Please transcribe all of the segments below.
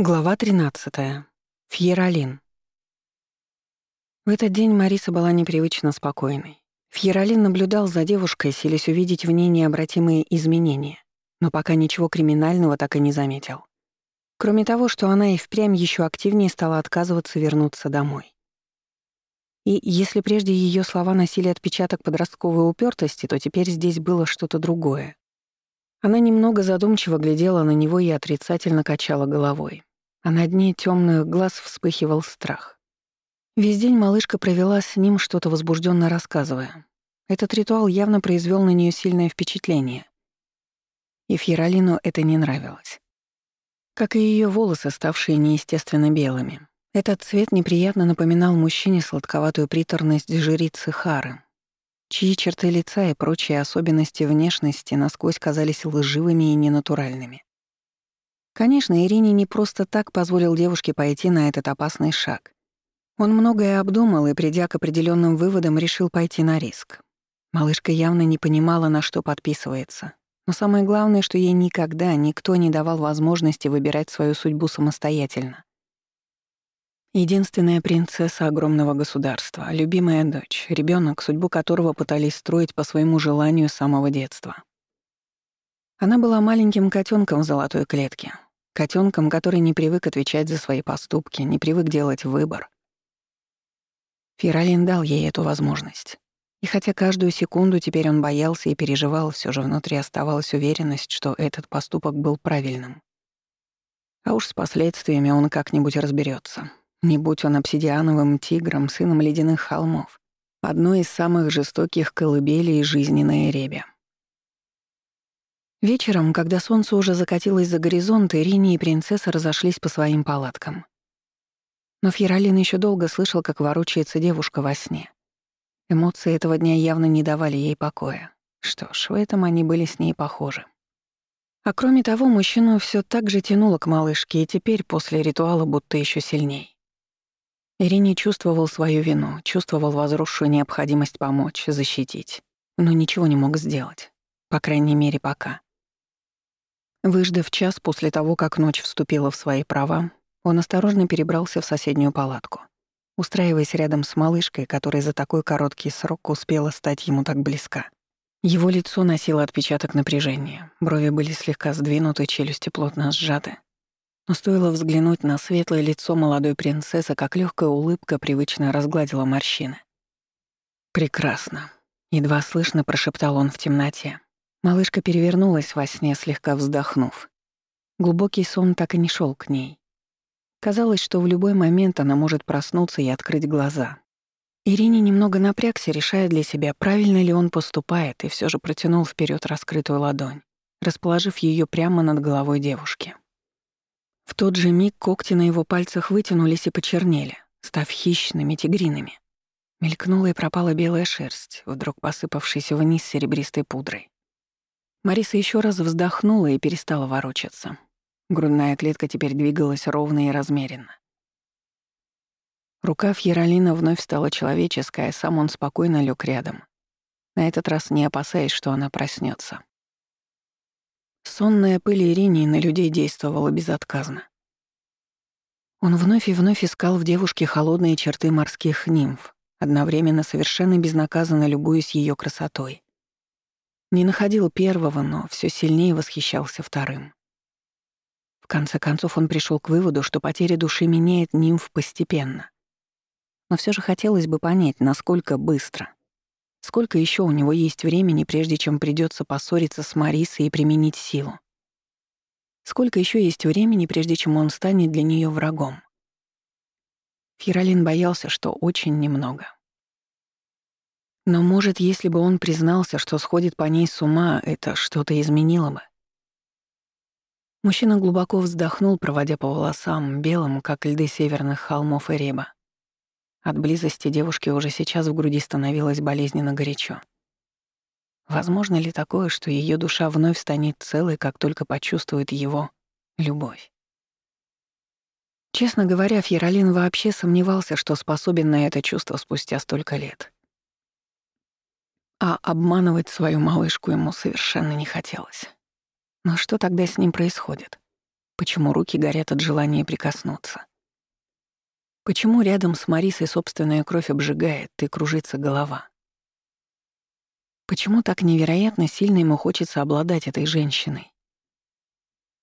Глава 13. Фьеролин. В этот день Мариса была непривычно спокойной. Фьеролин наблюдал за девушкой, селись увидеть в ней необратимые изменения, но пока ничего криминального так и не заметил. Кроме того, что она и впрямь еще активнее стала отказываться вернуться домой. И если прежде ее слова носили отпечаток подростковой упертости, то теперь здесь было что-то другое. Она немного задумчиво глядела на него и отрицательно качала головой а на дне темных глаз вспыхивал страх. Весь день малышка провела с ним, что-то возбужденно рассказывая. Этот ритуал явно произвел на нее сильное впечатление. И Фьеролину это не нравилось. Как и ее волосы, ставшие неестественно белыми. Этот цвет неприятно напоминал мужчине сладковатую приторность жрицы Хары, чьи черты лица и прочие особенности внешности насквозь казались лживыми и ненатуральными. Конечно, Ирине не просто так позволил девушке пойти на этот опасный шаг. Он многое обдумал и, придя к определенным выводам, решил пойти на риск. Малышка явно не понимала, на что подписывается. Но самое главное, что ей никогда никто не давал возможности выбирать свою судьбу самостоятельно. Единственная принцесса огромного государства, любимая дочь, ребенок, судьбу которого пытались строить по своему желанию с самого детства. Она была маленьким котенком в золотой клетке, Котенком, который не привык отвечать за свои поступки, не привык делать выбор. Фиралин дал ей эту возможность. И хотя каждую секунду теперь он боялся и переживал, все же внутри оставалась уверенность, что этот поступок был правильным. А уж с последствиями он как-нибудь разберется. Не будь он обсидиановым тигром, сыном ледяных холмов, одной из самых жестоких колыбелей жизни на Эребе. Вечером, когда солнце уже закатилось за горизонт, Ирине и принцесса разошлись по своим палаткам. Но Фьеролин еще долго слышал, как ворочается девушка во сне. Эмоции этого дня явно не давали ей покоя. Что ж, в этом они были с ней похожи. А кроме того, мужчину все так же тянуло к малышке, и теперь, после ритуала, будто еще сильней. Ирине чувствовал свою вину, чувствовал возросшую необходимость помочь, защитить, но ничего не мог сделать. По крайней мере, пока. Выждав час после того, как ночь вступила в свои права, он осторожно перебрался в соседнюю палатку, устраиваясь рядом с малышкой, которая за такой короткий срок успела стать ему так близка. Его лицо носило отпечаток напряжения, брови были слегка сдвинуты, челюсти плотно сжаты. Но стоило взглянуть на светлое лицо молодой принцессы, как легкая улыбка привычно разгладила морщины. «Прекрасно», — едва слышно прошептал он в темноте, Малышка перевернулась во сне, слегка вздохнув. Глубокий сон так и не шел к ней. Казалось, что в любой момент она может проснуться и открыть глаза. Ирине немного напрягся, решая для себя, правильно ли он поступает, и все же протянул вперед раскрытую ладонь, расположив ее прямо над головой девушки. В тот же миг когти на его пальцах вытянулись и почернели, став хищными, тигриными. Мелькнула и пропала белая шерсть, вдруг посыпавшаяся вниз серебристой пудрой. Мариса еще раз вздохнула и перестала ворочаться. Грудная клетка теперь двигалась ровно и размеренно. Рука Фьеролина вновь стала человеческая, сам он спокойно лег рядом, на этот раз не опасаясь, что она проснется. Сонная пыль Ирине на людей действовала безотказно. Он вновь и вновь искал в девушке холодные черты морских нимф, одновременно совершенно безнаказанно любуясь ее красотой. Не находил первого, но все сильнее восхищался вторым. В конце концов он пришел к выводу, что потеря души меняет нимф постепенно. Но все же хотелось бы понять, насколько быстро. Сколько еще у него есть времени, прежде чем придется поссориться с Марисой и применить силу? Сколько еще есть времени, прежде чем он станет для нее врагом? Фиролин боялся, что очень немного. Но, может, если бы он признался, что сходит по ней с ума, это что-то изменило бы. Мужчина глубоко вздохнул, проводя по волосам, белым, как льды северных холмов и реба. От близости девушки уже сейчас в груди становилось болезненно горячо. Возможно ли такое, что ее душа вновь станет целой, как только почувствует его любовь? Честно говоря, Фьеролин вообще сомневался, что способен на это чувство спустя столько лет. А обманывать свою малышку ему совершенно не хотелось. Но что тогда с ним происходит? Почему руки горят от желания прикоснуться? Почему рядом с Марисой собственная кровь обжигает и кружится голова? Почему так невероятно сильно ему хочется обладать этой женщиной?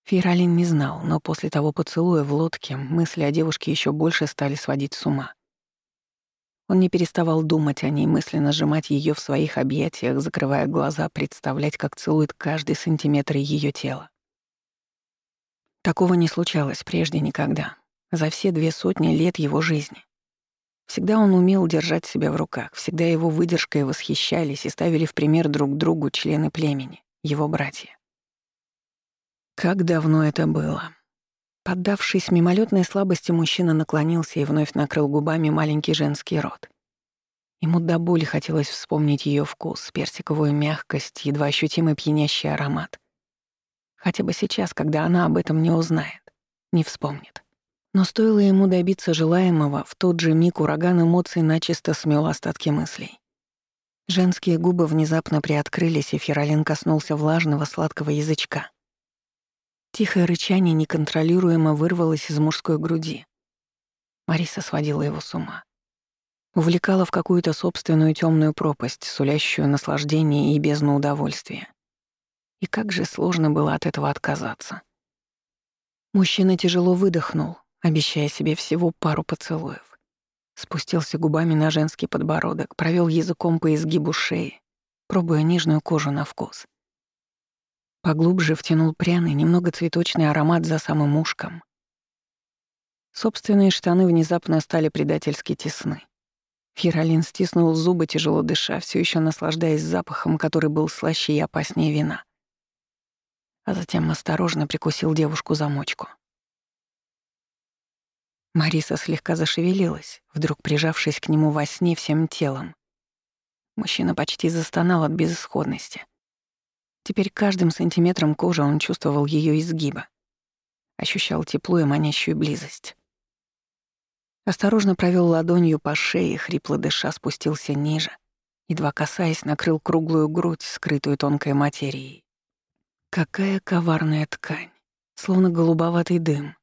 Фейралин не знал, но после того поцелуя в лодке мысли о девушке еще больше стали сводить с ума. Он не переставал думать о ней, мысленно сжимать ее в своих объятиях, закрывая глаза, представлять, как целует каждый сантиметр ее тела. Такого не случалось прежде никогда, за все две сотни лет его жизни. Всегда он умел держать себя в руках, всегда его выдержкой восхищались и ставили в пример друг другу члены племени, его братья. Как давно это было. Поддавшись мимолетной слабости, мужчина наклонился и вновь накрыл губами маленький женский рот. Ему до боли хотелось вспомнить ее вкус, персиковую мягкость, едва ощутимый пьянящий аромат. Хотя бы сейчас, когда она об этом не узнает, не вспомнит. Но стоило ему добиться желаемого, в тот же миг ураган эмоций начисто смел остатки мыслей. Женские губы внезапно приоткрылись, и Феролин коснулся влажного сладкого язычка. Тихое рычание неконтролируемо вырвалось из мужской груди. Мариса сводила его с ума. Увлекала в какую-то собственную темную пропасть, сулящую наслаждение и бездну удовольствия. И как же сложно было от этого отказаться. Мужчина тяжело выдохнул, обещая себе всего пару поцелуев. Спустился губами на женский подбородок, провел языком по изгибу шеи, пробуя нежную кожу на вкус. Поглубже втянул пряный, немного цветочный аромат за самым ушком. Собственные штаны внезапно стали предательски тесны. Фиролин стиснул зубы, тяжело дыша, все еще наслаждаясь запахом, который был слаще и опаснее вина. А затем осторожно прикусил девушку замочку. Мариса слегка зашевелилась, вдруг прижавшись к нему во сне всем телом. Мужчина почти застонал от безысходности — Теперь каждым сантиметром кожи он чувствовал ее изгиба. Ощущал тепло и манящую близость. Осторожно провел ладонью по шее, хрипло дыша спустился ниже, едва касаясь, накрыл круглую грудь, скрытую тонкой материей. Какая коварная ткань, словно голубоватый дым.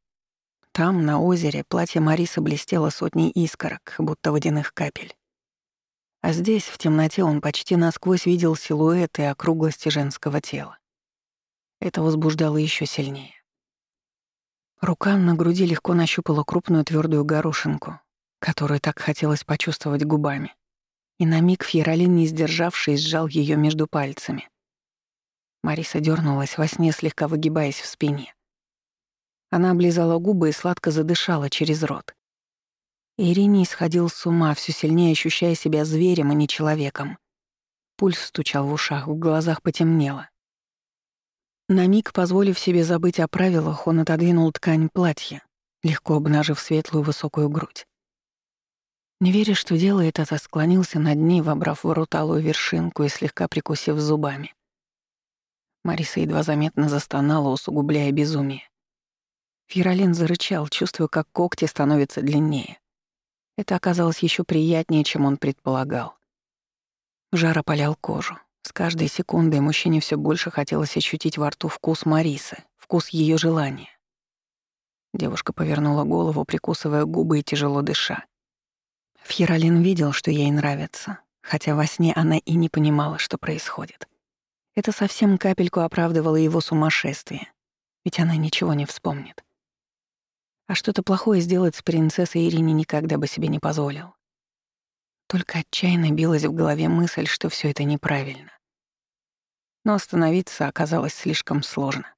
Там, на озере, платье Марисы блестело сотней искорок, будто водяных капель. А здесь, в темноте, он почти насквозь видел силуэт и округлости женского тела. Это возбуждало еще сильнее. Рука на груди легко нащупала крупную твердую горошинку, которую так хотелось почувствовать губами. И на миг Фьеролин, не сдержавшись, сжал ее между пальцами. Мариса дернулась во сне, слегка выгибаясь в спине. Она облизала губы и сладко задышала через рот. Ирине исходил с ума, все сильнее ощущая себя зверем, а не человеком. Пульс стучал в ушах, в глазах потемнело. На миг, позволив себе забыть о правилах, он отодвинул ткань платья, легко обнажив светлую высокую грудь. Не веря, что делает это, склонился над ней, вобрав в рот алую вершинку и слегка прикусив зубами. Мариса едва заметно застонала, усугубляя безумие. Фиролин зарычал, чувствуя, как когти становятся длиннее. Это оказалось еще приятнее, чем он предполагал. Жар опалял кожу. С каждой секундой мужчине все больше хотелось ощутить во рту вкус Марисы, вкус ее желания. Девушка повернула голову, прикусывая губы и тяжело дыша. Фьеролин видел, что ей нравится, хотя во сне она и не понимала, что происходит. Это совсем капельку оправдывало его сумасшествие, ведь она ничего не вспомнит. А что-то плохое сделать с принцессой Ирине никогда бы себе не позволил. Только отчаянно билась в голове мысль, что все это неправильно. Но остановиться оказалось слишком сложно.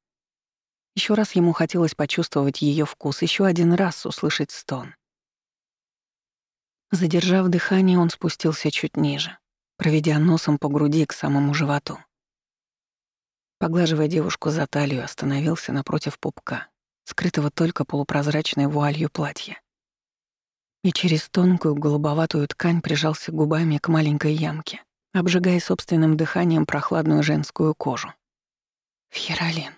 Еще раз ему хотелось почувствовать ее вкус, еще один раз услышать стон. Задержав дыхание, он спустился чуть ниже, проведя носом по груди к самому животу. Поглаживая девушку за талию, остановился напротив пупка, скрытого только полупрозрачной вуалью платья. И через тонкую голубоватую ткань прижался губами к маленькой ямке, обжигая собственным дыханием прохладную женскую кожу. «Фьеролин»,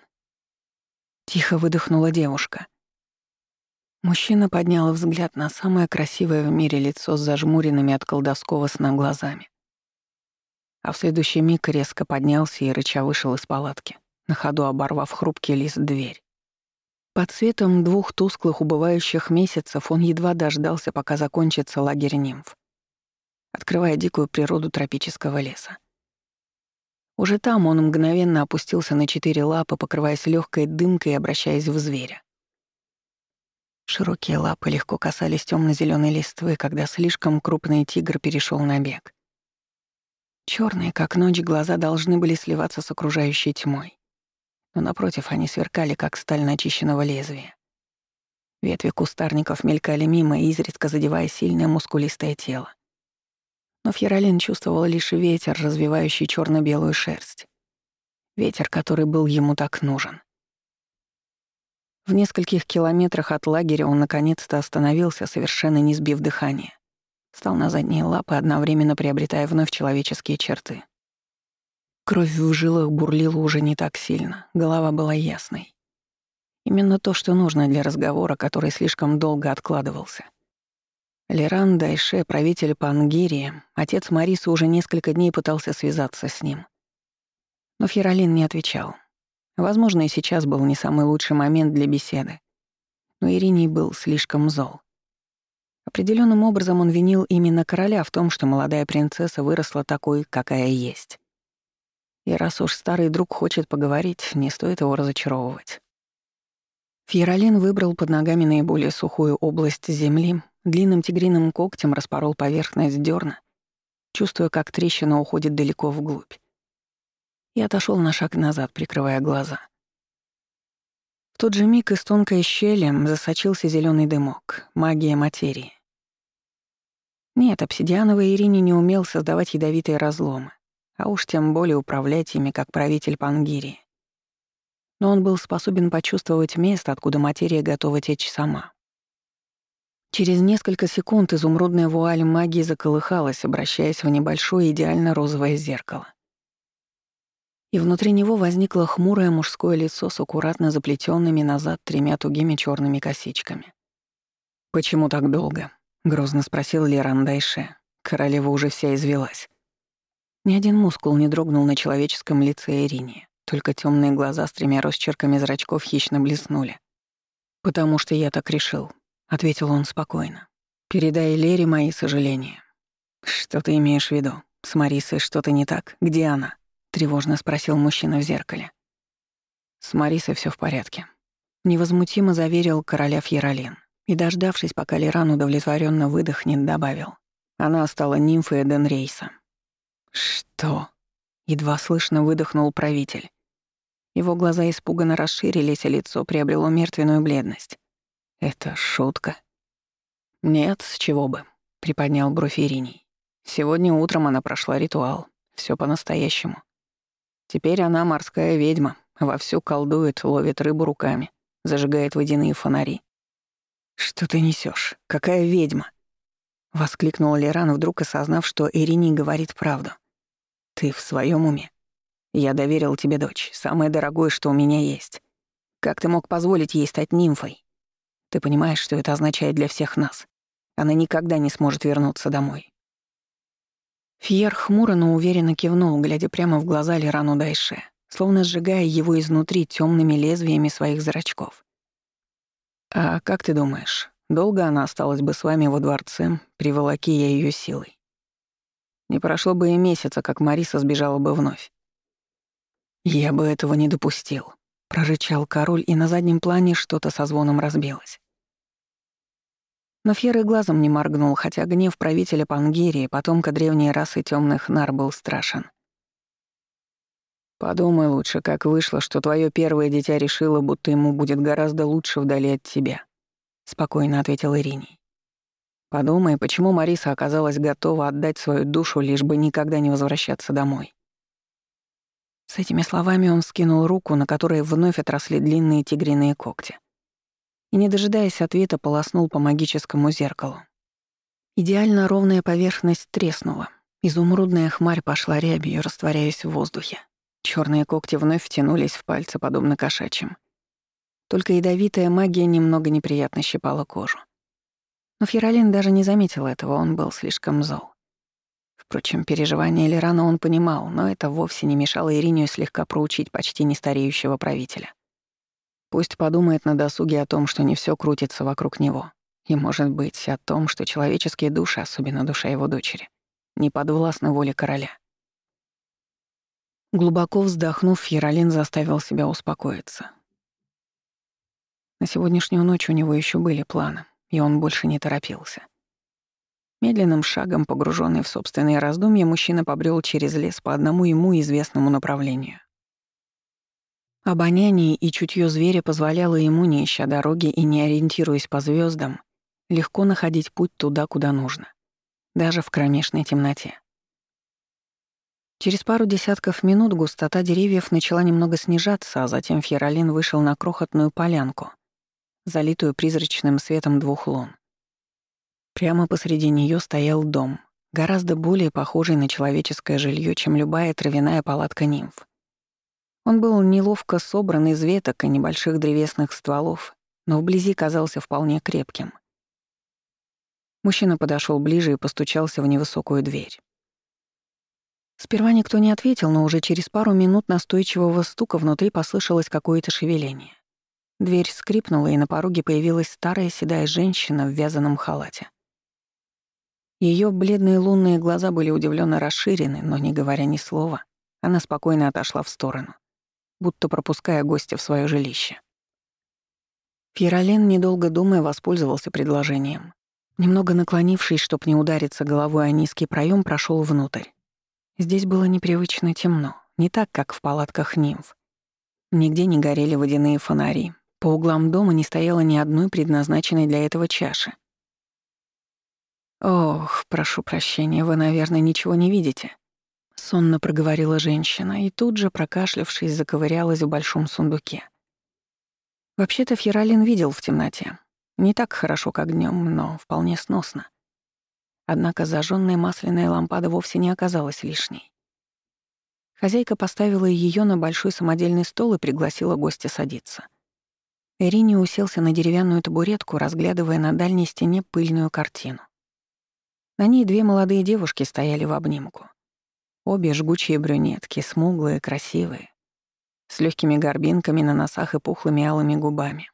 — тихо выдохнула девушка. Мужчина поднял взгляд на самое красивое в мире лицо с зажмуренными от колдовского сна глазами. А в следующий миг резко поднялся и рыча вышел из палатки, на ходу оборвав хрупкий лист дверь. Под светом двух тусклых убывающих месяцев он едва дождался, пока закончится лагерь нимф, открывая дикую природу тропического леса. Уже там он мгновенно опустился на четыре лапы, покрываясь легкой дымкой и обращаясь в зверя. Широкие лапы легко касались темно зеленой листвы, когда слишком крупный тигр перешел на бег. Черные, как ночь, глаза должны были сливаться с окружающей тьмой но напротив они сверкали, как сталь начищенного лезвия. Ветви кустарников мелькали мимо, изредка задевая сильное мускулистое тело. Но Фьеролин чувствовал лишь ветер, развивающий черно белую шерсть. Ветер, который был ему так нужен. В нескольких километрах от лагеря он наконец-то остановился, совершенно не сбив дыхания. Встал на задние лапы, одновременно приобретая вновь человеческие черты. Кровь в жилах бурлила уже не так сильно, голова была ясной. Именно то, что нужно для разговора, который слишком долго откладывался. Леран Дайше, правитель Пангирии, отец Марисы уже несколько дней пытался связаться с ним. Но Фьеролин не отвечал. Возможно, и сейчас был не самый лучший момент для беседы. Но Ириней был слишком зол. Определенным образом он винил именно короля в том, что молодая принцесса выросла такой, какая есть. И раз уж старый друг хочет поговорить, не стоит его разочаровывать. Фьеролин выбрал под ногами наиболее сухую область земли, длинным тигриным когтем распорол поверхность дерна, чувствуя, как трещина уходит далеко вглубь. И отошел на шаг назад, прикрывая глаза. В тот же миг из тонкой щели засочился зеленый дымок, магия материи. Нет, обсидиановый Ирине не умел создавать ядовитые разломы а уж тем более управлять ими как правитель Пангирии. Но он был способен почувствовать место, откуда материя готова течь сама. Через несколько секунд изумрудная вуаль магии заколыхалась, обращаясь в небольшое идеально розовое зеркало. И внутри него возникло хмурое мужское лицо с аккуратно заплетенными назад тремя тугими черными косичками. «Почему так долго?» — грозно спросил Леран Дайше. Королева уже вся извелась. Ни один мускул не дрогнул на человеческом лице Ирине, только темные глаза с тремя росчерками зрачков хищно блеснули. «Потому что я так решил», — ответил он спокойно. «Передай Лере мои сожаления». «Что ты имеешь в виду? С Марисой что-то не так? Где она?» — тревожно спросил мужчина в зеркале. «С Марисой все в порядке», — невозмутимо заверил короля Фьеролин и, дождавшись, пока Леран удовлетворенно выдохнет, добавил. Она стала нимфой Эденрейса. «Что?» — едва слышно выдохнул правитель. Его глаза испуганно расширились, а лицо приобрело мертвенную бледность. «Это шутка?» «Нет, с чего бы», — приподнял бровь Ириней. «Сегодня утром она прошла ритуал. все по-настоящему. Теперь она морская ведьма, вовсю колдует, ловит рыбу руками, зажигает водяные фонари. «Что ты несешь? Какая ведьма?» — воскликнул Леран, вдруг осознав, что Ирине говорит правду. «Ты в своем уме? Я доверил тебе дочь, самое дорогое, что у меня есть. Как ты мог позволить ей стать нимфой? Ты понимаешь, что это означает для всех нас? Она никогда не сможет вернуться домой». Фьер хмуро, но уверенно кивнул, глядя прямо в глаза Лирану Дайше, словно сжигая его изнутри темными лезвиями своих зрачков. «А как ты думаешь, долго она осталась бы с вами во дворце, приволоки я ее силой?» Не прошло бы и месяца, как Мариса сбежала бы вновь. «Я бы этого не допустил», — прорычал король, и на заднем плане что-то со звоном разбилось. Но Фьер и глазом не моргнул, хотя гнев правителя Пангерии, потомка древней расы темных нар, был страшен. «Подумай лучше, как вышло, что твое первое дитя решило, будто ему будет гораздо лучше вдали от тебя», — спокойно ответил Ириней. Подумай, почему Мариса оказалась готова отдать свою душу, лишь бы никогда не возвращаться домой. С этими словами он скинул руку, на которой вновь отросли длинные тигриные когти. И, не дожидаясь ответа, полоснул по магическому зеркалу. Идеально ровная поверхность треснула. Изумрудная хмарь пошла рябью, растворяясь в воздухе. Черные когти вновь втянулись в пальцы, подобно кошачьим. Только ядовитая магия немного неприятно щипала кожу. Но Фьеролин даже не заметил этого, он был слишком зол. Впрочем, переживания Лерана он понимал, но это вовсе не мешало Иринию слегка проучить почти нестареющего правителя. Пусть подумает на досуге о том, что не все крутится вокруг него. И, может быть, о том, что человеческие души, особенно душа его дочери, не подвластны воле короля. Глубоко вздохнув, Яролин заставил себя успокоиться. На сегодняшнюю ночь у него еще были планы, и он больше не торопился. Медленным шагом, погруженный в собственные раздумья, мужчина побрел через лес по одному ему известному направлению. Обоняние и чутье зверя позволяло ему, не ища дороги и не ориентируясь по звездам, легко находить путь туда, куда нужно, даже в кромешной темноте. Через пару десятков минут густота деревьев начала немного снижаться, а затем Фьеролин вышел на крохотную полянку, залитую призрачным светом двух лун. Прямо посреди нее стоял дом, гораздо более похожий на человеческое жилье, чем любая травяная палатка нимф. Он был неловко собран из веток и небольших древесных стволов, но вблизи казался вполне крепким. Мужчина подошел ближе и постучался в невысокую дверь. Сперва никто не ответил, но уже через пару минут настойчивого стука внутри послышалось какое-то шевеление. Дверь скрипнула, и на пороге появилась старая седая женщина в вязаном халате. Ее бледные лунные глаза были удивленно расширены, но, не говоря ни слова, она спокойно отошла в сторону будто пропуская гостя в свое жилище. Фьеролен, недолго думая, воспользовался предложением. Немного наклонившись, чтоб не удариться головой о низкий проем, прошел внутрь. Здесь было непривычно темно, не так, как в палатках нимф. Нигде не горели водяные фонари. По углам дома не стояло ни одной предназначенной для этого чаши. «Ох, прошу прощения, вы, наверное, ничего не видите», сонно проговорила женщина и тут же, прокашлявшись, заковырялась в большом сундуке. Вообще-то Фьералин видел в темноте. Не так хорошо, как днем, но вполне сносно. Однако зажженная масляная лампада вовсе не оказалась лишней. Хозяйка поставила ее на большой самодельный стол и пригласила гостя садиться. Эрини уселся на деревянную табуретку, разглядывая на дальней стене пыльную картину. На ней две молодые девушки стояли в обнимку. Обе жгучие брюнетки, смуглые, красивые, с легкими горбинками на носах и пухлыми алыми губами.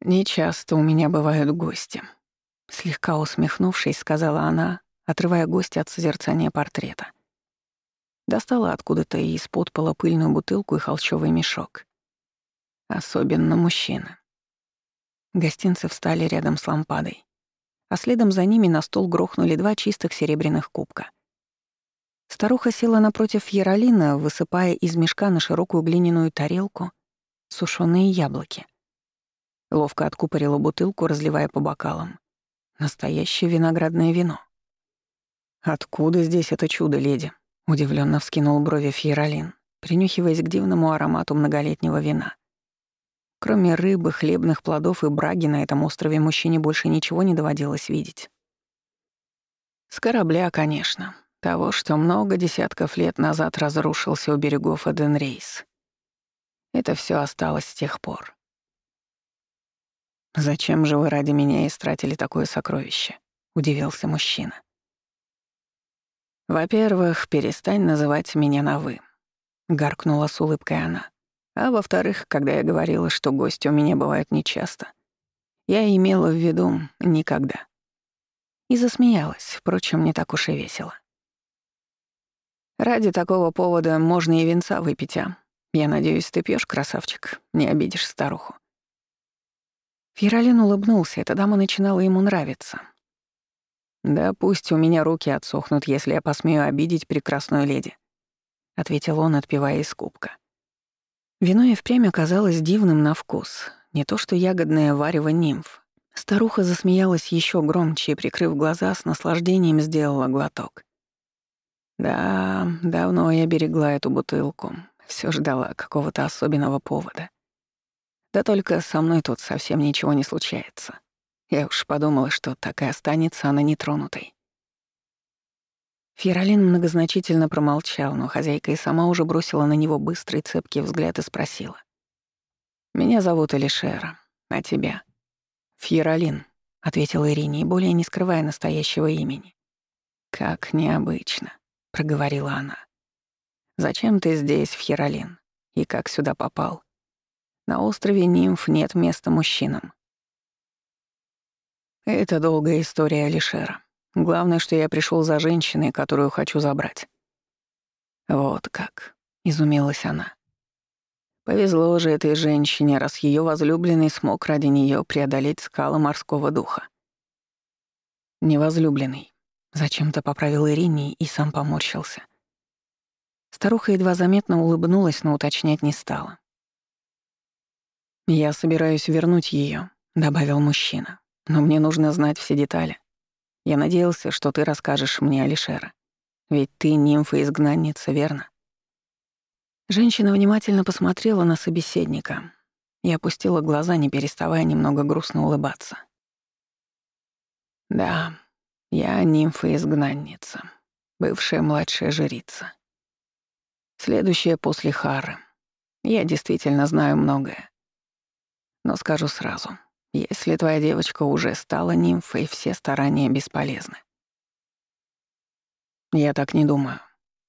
«Нечасто у меня бывают гости», — слегка усмехнувшись, сказала она, отрывая гостя от созерцания портрета. Достала откуда-то из-под пола пыльную бутылку и холщовый мешок. Особенно мужчины. Гостинцы встали рядом с лампадой, а следом за ними на стол грохнули два чистых серебряных кубка. Старуха села напротив Яролина, высыпая из мешка на широкую глиняную тарелку сушеные яблоки. Ловко откупорила бутылку, разливая по бокалам. Настоящее виноградное вино. «Откуда здесь это чудо, леди?» — удивленно вскинул брови Фьеролин, принюхиваясь к дивному аромату многолетнего вина. Кроме рыбы, хлебных плодов и браги на этом острове мужчине больше ничего не доводилось видеть. С корабля, конечно, того, что много десятков лет назад разрушился у берегов Эденрейс. Это все осталось с тех пор. «Зачем же вы ради меня истратили такое сокровище?» — удивился мужчина. «Во-первых, перестань называть меня на «вы», — гаркнула с улыбкой она. «А во-вторых, когда я говорила, что гости у меня бывают нечасто, я имела в виду никогда». И засмеялась, впрочем, не так уж и весело. Ради такого повода можно и венца выпить, а? Я надеюсь, ты пьешь, красавчик, не обидишь старуху». Фиролин улыбнулся, эта дама начинала ему нравиться. «Да пусть у меня руки отсохнут, если я посмею обидеть прекрасную леди», — ответил он, отпивая из кубка. Вино и впрямь оказалось дивным на вкус, не то что ягодное варево нимф. Старуха засмеялась еще громче и, прикрыв глаза, с наслаждением сделала глоток. Да, давно я берегла эту бутылку, все ждала какого-то особенного повода. Да только со мной тут совсем ничего не случается. Я уж подумала, что так и останется она нетронутой. Фьеролин многозначительно промолчал, но хозяйка и сама уже бросила на него быстрый цепкий взгляд и спросила. «Меня зовут Элишера, а тебя?» «Фьеролин», — ответила Ирине, более не скрывая настоящего имени. «Как необычно проговорила она. «Зачем ты здесь, в Хиролин? И как сюда попал? На острове Нимф нет места мужчинам. Это долгая история Алишера. Главное, что я пришел за женщиной, которую хочу забрать. Вот как, изумилась она. Повезло же этой женщине, раз ее возлюбленный смог ради нее преодолеть скалы морского духа. Невозлюбленный. Зачем-то поправил Ирине и сам поморщился. Старуха едва заметно улыбнулась, но уточнять не стала. «Я собираюсь вернуть ее, добавил мужчина. «Но мне нужно знать все детали. Я надеялся, что ты расскажешь мне Алишера. Ведь ты нимфа-изгнанница, верно?» Женщина внимательно посмотрела на собеседника и опустила глаза, не переставая немного грустно улыбаться. «Да, я нимфа-изгнанница, бывшая младшая жрица. Следующая после Хары. Я действительно знаю многое. Но скажу сразу, если твоя девочка уже стала нимфой, все старания бесполезны. Я так не думаю.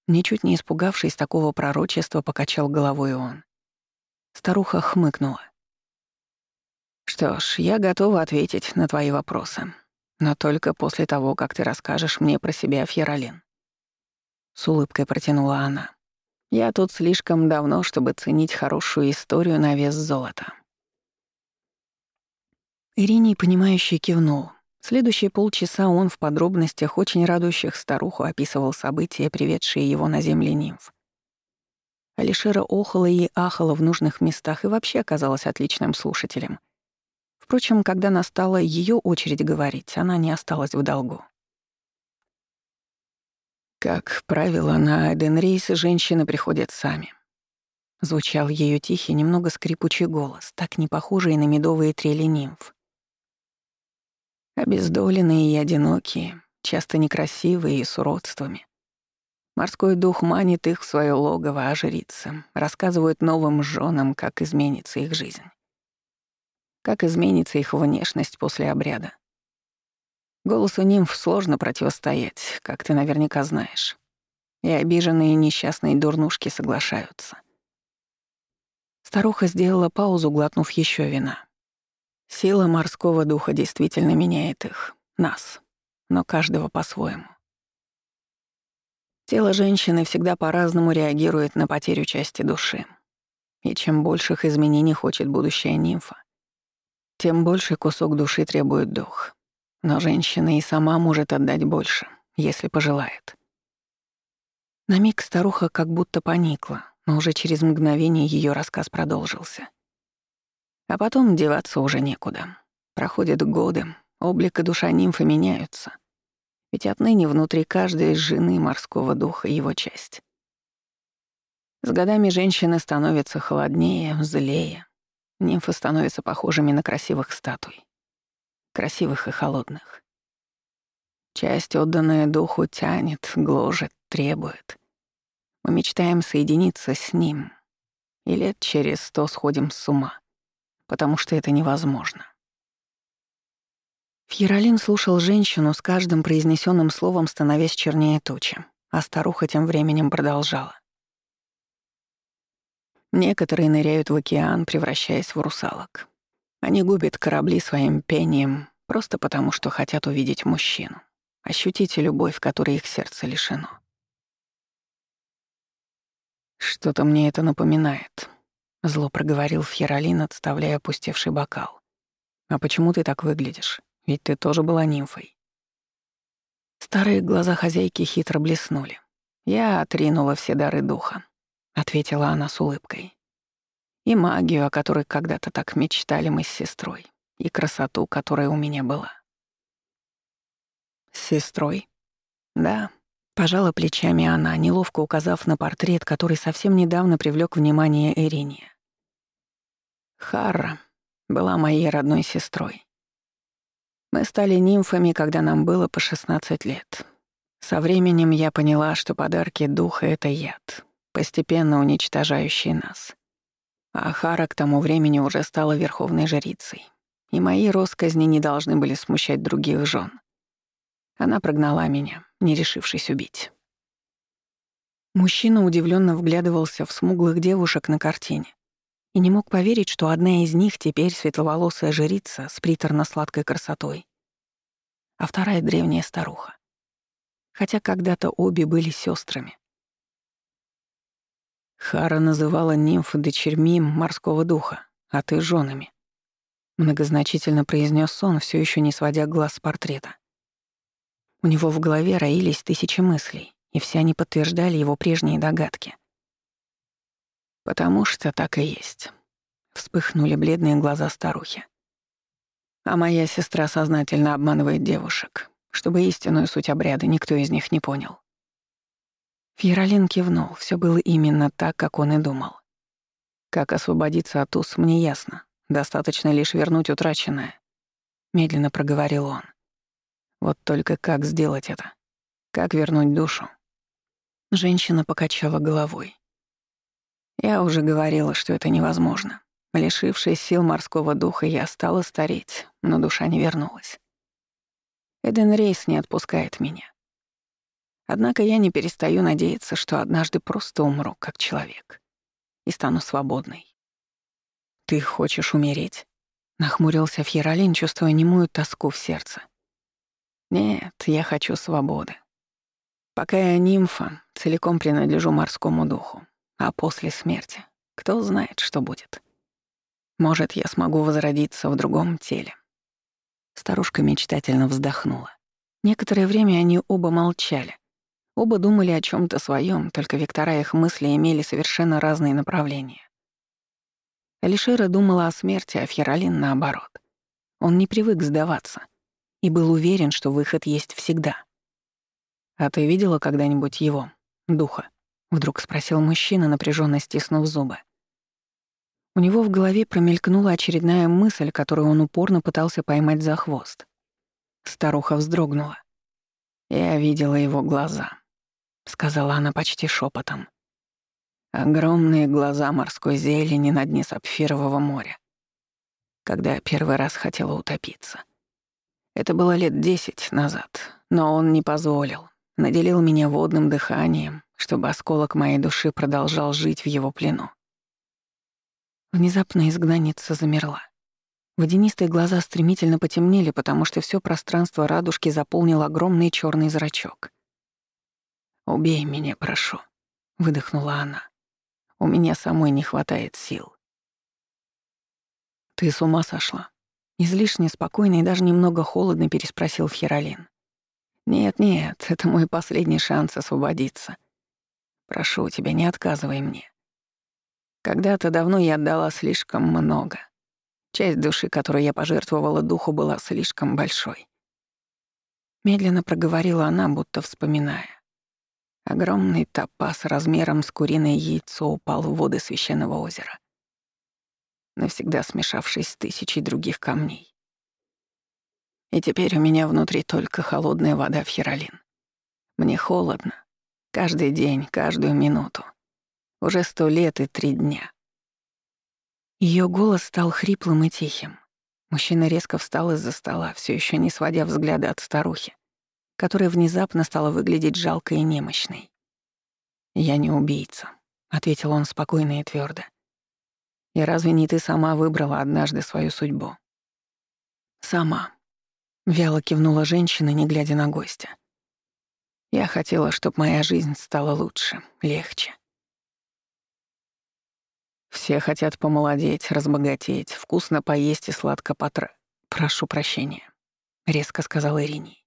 Ничуть не испугавшись такого пророчества, покачал головой он. Старуха хмыкнула. «Что ж, я готова ответить на твои вопросы, но только после того, как ты расскажешь мне про себя, Фьеролин». С улыбкой протянула она. «Я тут слишком давно, чтобы ценить хорошую историю на вес золота». Ириней, понимающий, кивнул. Следующие полчаса он в подробностях, очень радующих старуху, описывал события, приведшие его на земли нимф. Алишера охала и ахала в нужных местах и вообще оказалась отличным слушателем. Впрочем, когда настала ее очередь говорить, она не осталась в долгу. Как правило, на Эденрейс женщины приходят сами. Звучал ее тихий, немного скрипучий голос, так не похожий на медовые трели нимф. Обездоленные и одинокие, часто некрасивые и с уродствами. Морской дух манит их в свое логово, а жрицы рассказывают новым женам, как изменится их жизнь. Как изменится их внешность после обряда. Голосу нимф сложно противостоять, как ты наверняка знаешь. И обиженные и несчастные дурнушки соглашаются. Старуха сделала паузу, глотнув еще вина. Сила морского духа действительно меняет их, нас, но каждого по-своему. Тело женщины всегда по-разному реагирует на потерю части души. И чем больших изменений хочет будущая нимфа, тем больше кусок души требует дух. Но женщина и сама может отдать больше, если пожелает. На миг старуха как будто поникла, но уже через мгновение ее рассказ продолжился. А потом деваться уже некуда. Проходят годы, облик и душа нимфы меняются. Ведь отныне внутри каждой жены морского духа его часть. С годами женщины становятся холоднее, злее. Нимфы становятся похожими на красивых статуй. Красивых и холодных. Часть, отданная духу, тянет, гложет, требует. Мы мечтаем соединиться с ним. И лет через сто сходим с ума потому что это невозможно. Фьеролин слушал женщину с каждым произнесенным словом, становясь чернее тучи, а старуха тем временем продолжала. Некоторые ныряют в океан, превращаясь в русалок. Они губят корабли своим пением просто потому, что хотят увидеть мужчину, ощутить любовь, которой их сердце лишено. Что-то мне это напоминает, Зло проговорил Фьеролин, отставляя опустевший бокал. «А почему ты так выглядишь? Ведь ты тоже была нимфой». Старые глаза хозяйки хитро блеснули. «Я отринула все дары духа», — ответила она с улыбкой. «И магию, о которой когда-то так мечтали мы с сестрой, и красоту, которая у меня была». «С сестрой?» «Да», — пожала плечами она, неловко указав на портрет, который совсем недавно привлек внимание Ирине. Харра была моей родной сестрой. Мы стали нимфами, когда нам было по 16 лет. Со временем я поняла, что подарки духа — это яд, постепенно уничтожающий нас. А Хара к тому времени уже стала верховной жрицей, и мои росказни не должны были смущать других жен. Она прогнала меня, не решившись убить. Мужчина удивленно вглядывался в смуглых девушек на картине и не мог поверить, что одна из них теперь светловолосая жрица с приторно-сладкой красотой, а вторая — древняя старуха. Хотя когда-то обе были сестрами. Хара называла нимф дочерьми морского духа, а ты — женами. Многозначительно произнес сон, все еще не сводя глаз с портрета. У него в голове роились тысячи мыслей, и все они подтверждали его прежние догадки. «Потому что так и есть», — вспыхнули бледные глаза старухи. «А моя сестра сознательно обманывает девушек, чтобы истинную суть обряда никто из них не понял». Фьеролин кивнул, все было именно так, как он и думал. Как освободиться от уз, мне ясно. Достаточно лишь вернуть утраченное. Медленно проговорил он. Вот только как сделать это? Как вернуть душу? Женщина покачала головой. Я уже говорила, что это невозможно. Лишившись сил морского духа, я стала стареть, но душа не вернулась. Эден Рейс не отпускает меня. Однако я не перестаю надеяться, что однажды просто умру, как человек, и стану свободной. «Ты хочешь умереть?» — нахмурился Фьеролин, чувствуя немую тоску в сердце. «Нет, я хочу свободы. Пока я нимфа, целиком принадлежу морскому духу, а после смерти кто знает, что будет. Может, я смогу возродиться в другом теле». Старушка мечтательно вздохнула. Некоторое время они оба молчали. Оба думали о чем то своем, только вектора их мысли имели совершенно разные направления. Алишера думала о смерти, а Фьеролин наоборот. Он не привык сдаваться и был уверен, что выход есть всегда. «А ты видела когда-нибудь его, духа?» — вдруг спросил мужчина, напряженно стиснув зубы. У него в голове промелькнула очередная мысль, которую он упорно пытался поймать за хвост. Старуха вздрогнула. «Я видела его глаза», — сказала она почти шепотом. Огромные глаза морской зелени на дне сапфирового моря. Когда я первый раз хотела утопиться. Это было лет десять назад, но он не позволил. Наделил меня водным дыханием, чтобы осколок моей души продолжал жить в его плену. Внезапно изгнанница замерла. Водянистые глаза стремительно потемнели, потому что все пространство радужки заполнил огромный черный зрачок. «Убей меня, прошу», — выдохнула она. У меня самой не хватает сил. «Ты с ума сошла?» Излишне спокойно и даже немного холодно переспросил Фьеролин. «Нет-нет, это мой последний шанс освободиться. Прошу тебя, не отказывай мне. Когда-то давно я отдала слишком много. Часть души, которую я пожертвовала духу, была слишком большой. Медленно проговорила она, будто вспоминая. Огромный топаз размером с куриное яйцо упал в воды священного озера, навсегда смешавшись с тысячей других камней. И теперь у меня внутри только холодная вода в хиролин. Мне холодно. Каждый день, каждую минуту. Уже сто лет и три дня. Ее голос стал хриплым и тихим. Мужчина резко встал из-за стола, все еще не сводя взгляда от старухи которая внезапно стала выглядеть жалкой и немощной. «Я не убийца», — ответил он спокойно и твердо. «И разве не ты сама выбрала однажды свою судьбу?» «Сама», — вяло кивнула женщина, не глядя на гостя. «Я хотела, чтобы моя жизнь стала лучше, легче». Все хотят помолодеть, разбогатеть, вкусно поесть и сладко потра... Прошу прощения, — резко сказала Ирине.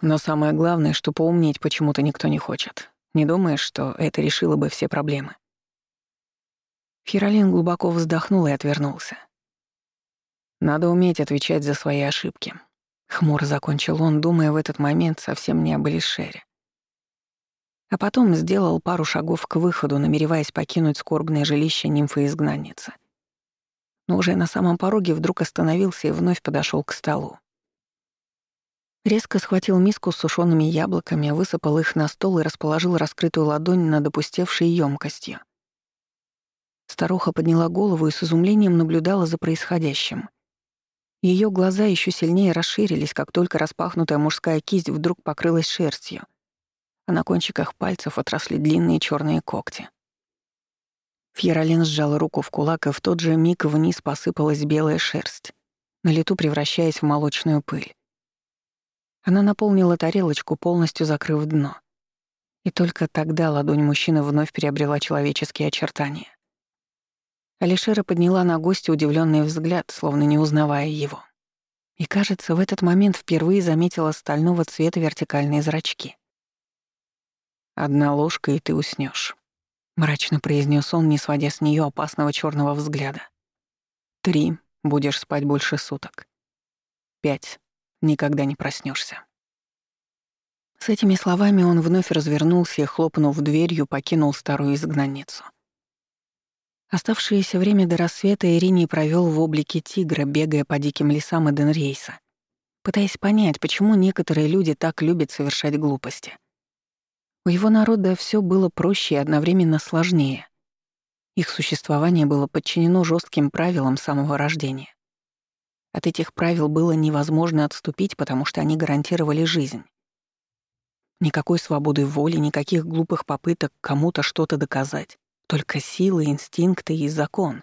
Но самое главное, что поумнеть почему-то никто не хочет. Не думаешь, что это решило бы все проблемы?» Фиролин глубоко вздохнул и отвернулся. «Надо уметь отвечать за свои ошибки», — хмуро закончил он, думая в этот момент совсем не об Элишере. А потом сделал пару шагов к выходу, намереваясь покинуть скорбное жилище нимфы-изгнанницы. Но уже на самом пороге вдруг остановился и вновь подошел к столу. Резко схватил миску с сушеными яблоками, высыпал их на стол и расположил раскрытую ладонь над опустевшей емкостью. Старуха подняла голову и с изумлением наблюдала за происходящим. Ее глаза еще сильнее расширились, как только распахнутая мужская кисть вдруг покрылась шерстью, а на кончиках пальцев отросли длинные черные когти. Фьеролин сжал руку в кулак, и в тот же миг вниз посыпалась белая шерсть, на лету превращаясь в молочную пыль. Она наполнила тарелочку, полностью закрыв дно. И только тогда ладонь мужчины вновь приобрела человеческие очертания. Алишера подняла на гостя удивленный взгляд, словно не узнавая его. И, кажется, в этот момент впервые заметила стального цвета вертикальные зрачки. «Одна ложка, и ты уснешь, мрачно произнес он, не сводя с нее опасного черного взгляда. «Три. Будешь спать больше суток. Пять. Никогда не проснешься. С этими словами он вновь развернулся и, хлопнув дверью, покинул старую изгнанницу. Оставшееся время до рассвета Ирине провел в облике тигра, бегая по диким лесам Эденрейса, пытаясь понять, почему некоторые люди так любят совершать глупости. У его народа все было проще и одновременно сложнее. Их существование было подчинено жестким правилам самого рождения. От этих правил было невозможно отступить, потому что они гарантировали жизнь. Никакой свободы воли, никаких глупых попыток кому-то что-то доказать. Только силы, инстинкты и закон.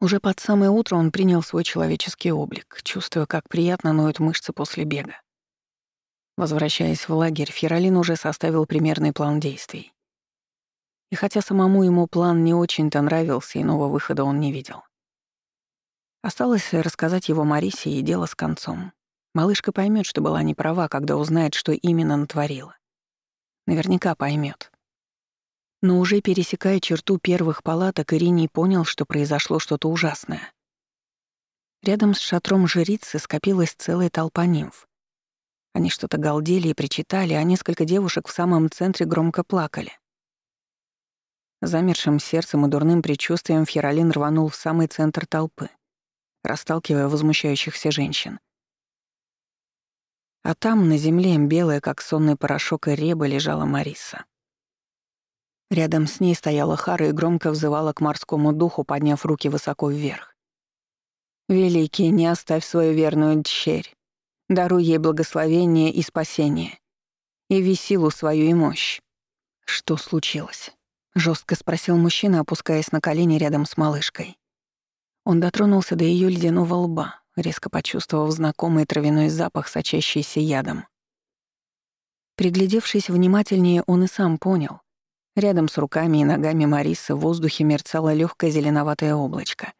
Уже под самое утро он принял свой человеческий облик, чувствуя, как приятно ноют мышцы после бега. Возвращаясь в лагерь, Феролин уже составил примерный план действий. И хотя самому ему план не очень-то нравился, иного выхода он не видел. Осталось рассказать его Марисе, и дело с концом. Малышка поймет, что была не права, когда узнает, что именно натворила. Наверняка поймет. Но уже пересекая черту первых палаток, Ириней понял, что произошло что-то ужасное. Рядом с шатром жрицы скопилась целая толпа нимф. Они что-то галдели и причитали, а несколько девушек в самом центре громко плакали. Замершим сердцем и дурным предчувствием Феролин рванул в самый центр толпы, расталкивая возмущающихся женщин. А там, на земле, белая, как сонный порошок и реба, лежала Мариса. Рядом с ней стояла Хара и громко взывала к морскому духу, подняв руки высоко вверх. «Великий, не оставь свою верную дщерь. Даруй ей благословение и спасение. Яви силу свою и мощь». «Что случилось?» — жестко спросил мужчина, опускаясь на колени рядом с малышкой. Он дотронулся до ее ледяного лба, резко почувствовав знакомый травяной запах, сочащийся ядом. Приглядевшись внимательнее, он и сам понял. Рядом с руками и ногами Марисы в воздухе мерцало легкое зеленоватое облачко,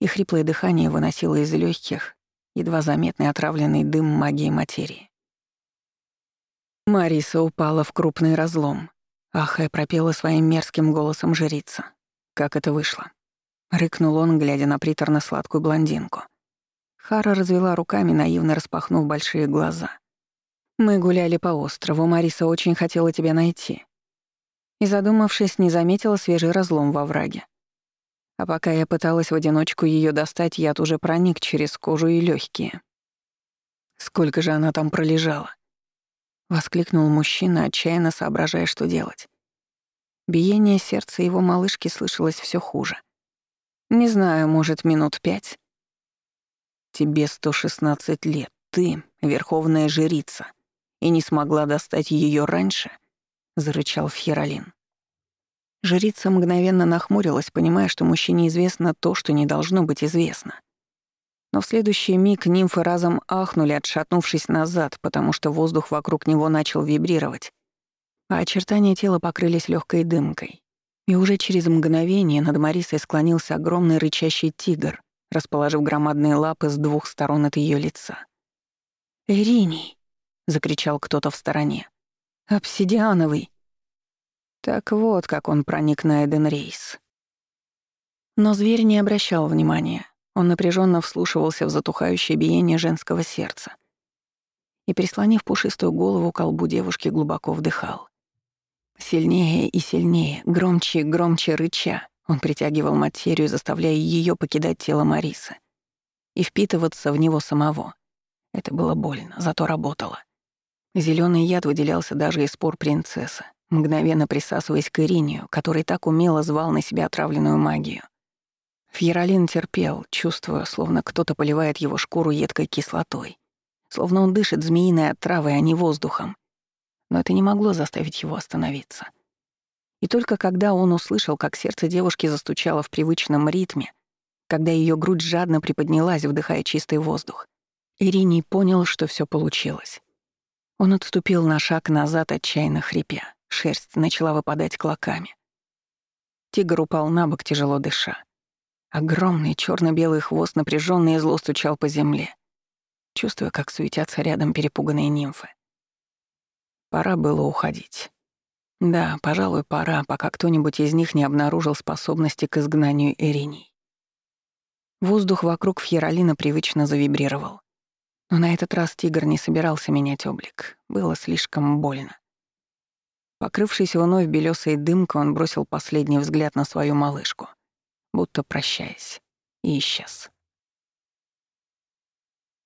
и хриплое дыхание выносило из легких едва заметный отравленный дым магии материи. Мариса упала в крупный разлом. Ахая пропела своим мерзким голосом жрица. Как это вышло? Рыкнул он, глядя на приторно-сладкую блондинку. Хара развела руками, наивно распахнув большие глаза. «Мы гуляли по острову, Мариса очень хотела тебя найти». И, задумавшись, не заметила свежий разлом во враге. А пока я пыталась в одиночку ее достать, яд уже проник через кожу и легкие. «Сколько же она там пролежала?» — воскликнул мужчина, отчаянно соображая, что делать. Биение сердца его малышки слышалось все хуже — не знаю, может, минут пять. Тебе 116 лет, ты — верховная жрица, и не смогла достать ее раньше, — зарычал Фьеролин. Жрица мгновенно нахмурилась, понимая, что мужчине известно то, что не должно быть известно. Но в следующий миг нимфы разом ахнули, отшатнувшись назад, потому что воздух вокруг него начал вибрировать, а очертания тела покрылись легкой дымкой. И уже через мгновение над Марисой склонился огромный рычащий тигр, расположив громадные лапы с двух сторон от ее лица. «Ириний!» — закричал кто-то в стороне. «Обсидиановый!» Так вот, как он проник на Эден Рейс. Но зверь не обращал внимания. Он напряженно вслушивался в затухающее биение женского сердца и, прислонив пушистую голову к колбу девушки, глубоко вдыхал. Сильнее и сильнее, громче и громче рыча, он притягивал материю, заставляя ее покидать тело Марисы и впитываться в него самого. Это было больно, зато работало. Зеленый яд выделялся даже из спор принцессы, мгновенно присасываясь к Иринию, который так умело звал на себя отравленную магию. Фьеролин терпел, чувствуя, словно кто-то поливает его шкуру едкой кислотой, словно он дышит змеиной отравой, а не воздухом но это не могло заставить его остановиться. И только когда он услышал, как сердце девушки застучало в привычном ритме, когда ее грудь жадно приподнялась, вдыхая чистый воздух, Ириний понял, что все получилось. Он отступил на шаг назад, отчаянно хрипя. Шерсть начала выпадать клоками. Тигр упал на бок, тяжело дыша. Огромный черно белый хвост напряженно и зло стучал по земле, чувствуя, как суетятся рядом перепуганные нимфы. Пора было уходить. Да, пожалуй, пора, пока кто-нибудь из них не обнаружил способности к изгнанию Ириней. Воздух вокруг Фьеролина привычно завибрировал. Но на этот раз тигр не собирался менять облик. Было слишком больно. Покрывшись вновь белёсой дымкой, он бросил последний взгляд на свою малышку, будто прощаясь, и исчез.